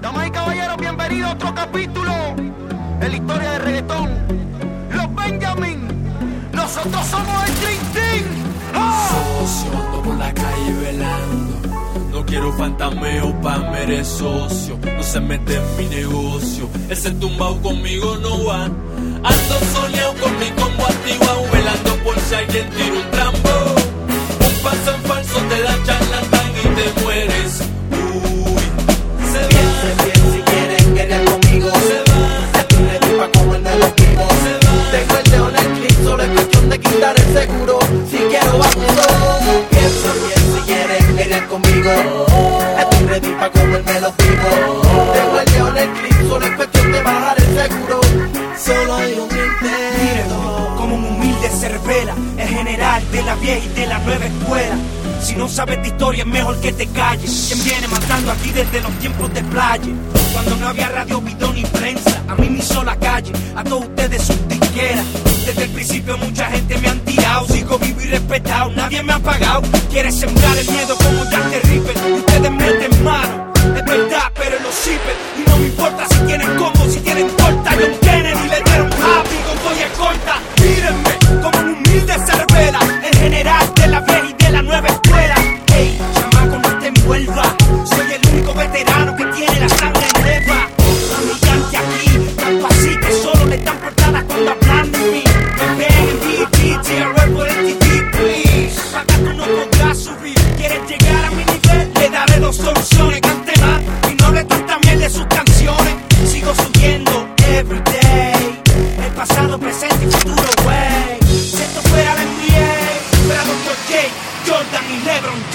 Damas y caballeros, bienvenidos a otro capítulo de la historia del reggaetón. Los Benjamin, nosotros somos el Dream Team. ¡Ah! Socio, ando por la calle velando. No quiero fantameo pa' mere socio. No se mete en mi negocio. Ese tumbao conmigo no va. Ando soleado con mi combo activado. Velando por si alguien tiró no sabes de historia es mejor que te calles. Quien viene matando aquí desde los tiempos de playa. Cuando no había radio, bidón ni prensa. A mí me hizo la calle, a todos ustedes sus tijeras. Desde el principio mucha gente me han tirado. Sigo vivo y respetado, nadie me ha pagado. Quieres sembrar el miedo como ya te ripen. Ustedes meten mano, es verdad, pero lo sipen. Y no me importa si tienen combo, si tienen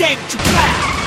same to black.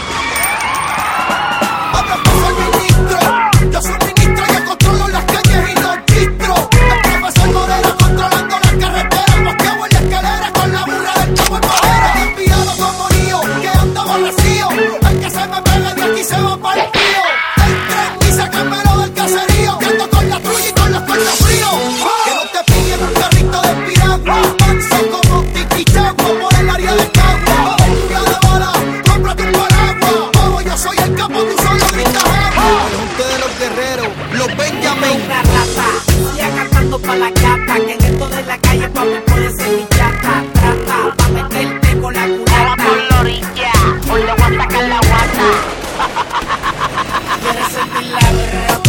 los Benjamin. Una rata, siga cantando pa' la gata, que en esto de la calle papi puede ser mi chata. Trata, pa' meterte con la culata. por la orilla, hoy le voy a sacar la guata. Quieres sentir la verdad.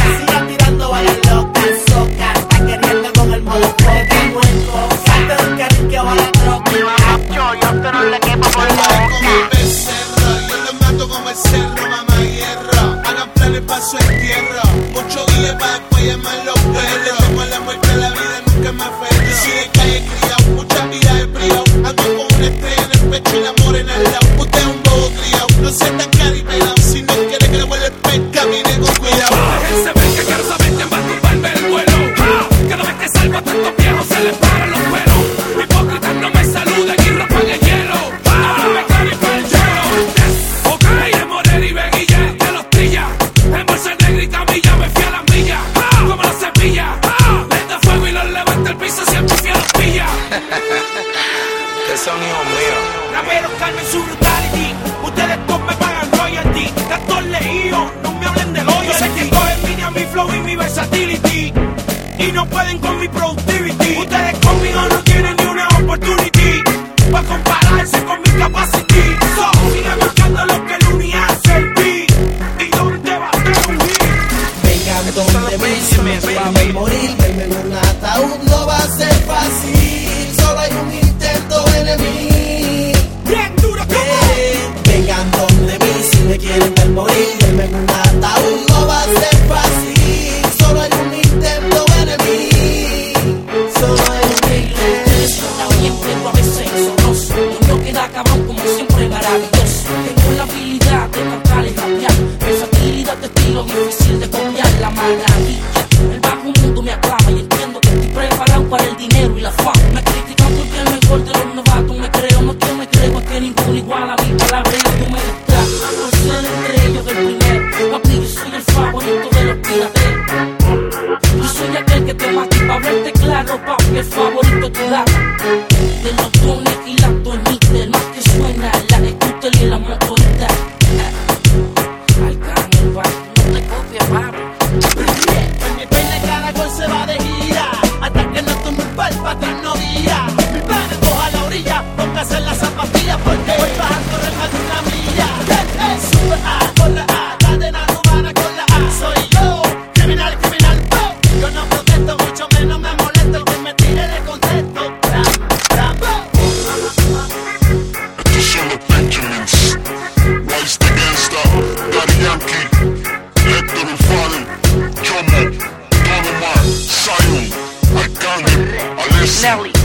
flow y mi versatility. Y no pueden con mi productivity. Ustedes conmigo no tienen ni una opportunity. Pa' compararse con mi capacity. So, sigan buscando lo que el uni hace el beat. ¿Y dónde va a reunir? Vengan donde me pa' ver morir. Denme en un ataúd, no va a ser fácil. Solo hay un intento en mí. Bien duro, como eh, Vengan donde mí si me quieren ver morir. Denme en un ataúd, no va a ser fácil. la vida, la reina, tú me distraes. Por ser entre ellos el primero. Papi, yo soy el favorito de los pirateros. Yo soy aquel que te mató para verte claro, papi, el favorito tu lado. De los drones y las dormitas, más que suena, la scooter y la motorita. Alcángel, va, no te copies, papi. En mi peine cada cual se va de gira, hasta que no tome el palpa Nelly.